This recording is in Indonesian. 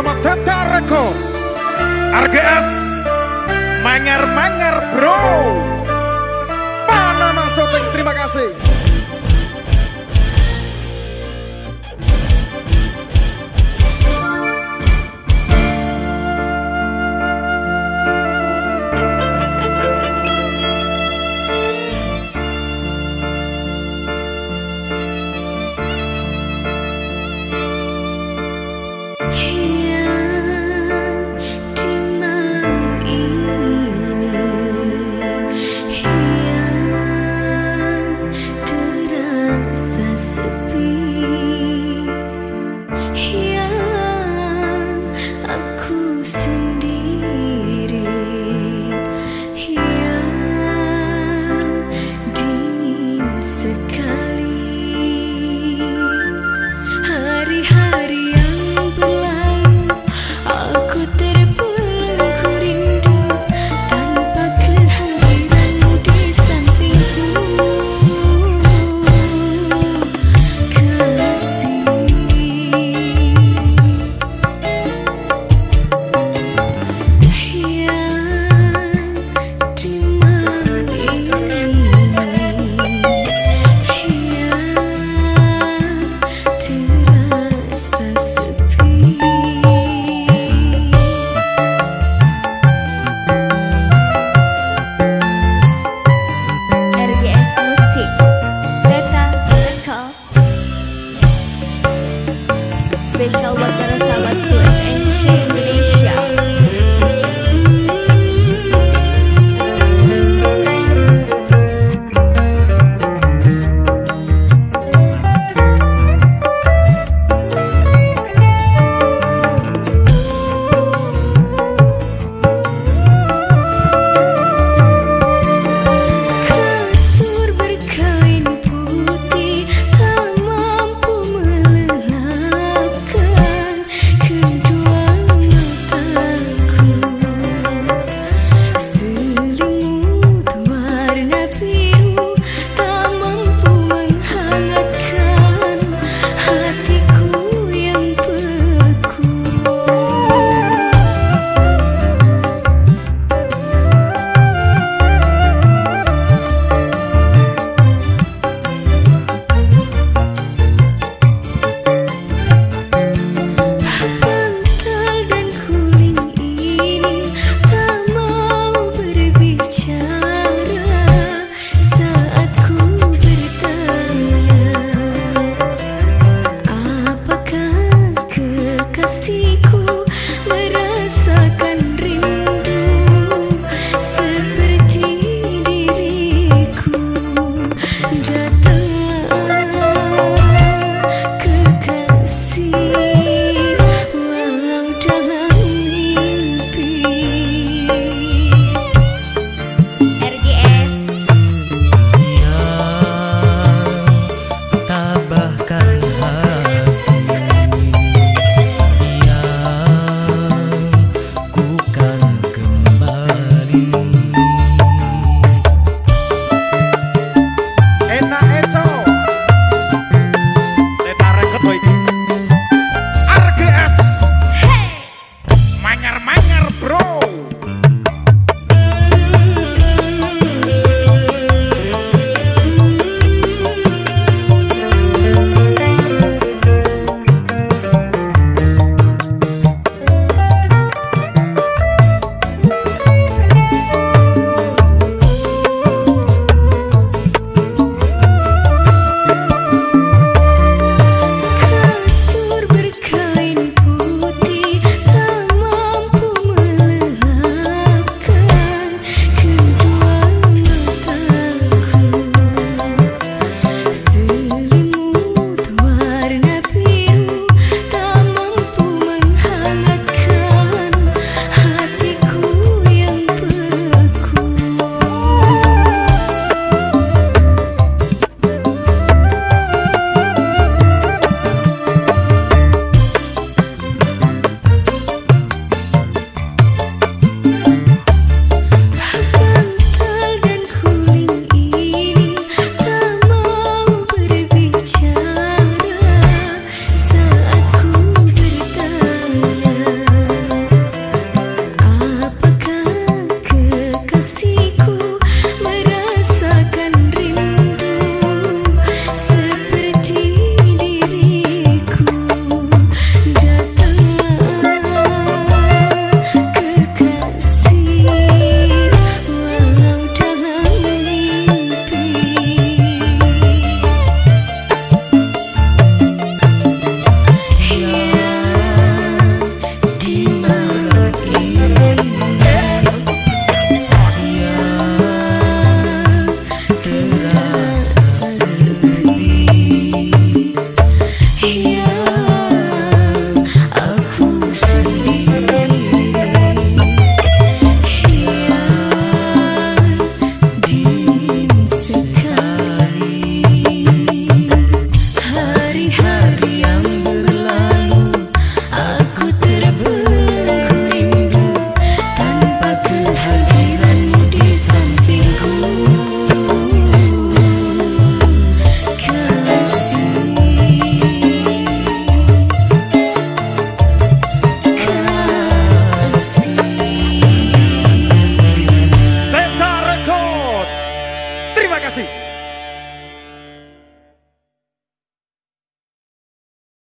sama Teta Reko. RGS Manger-manger bro. Panama Soteng terima kasih. special what can I say and shame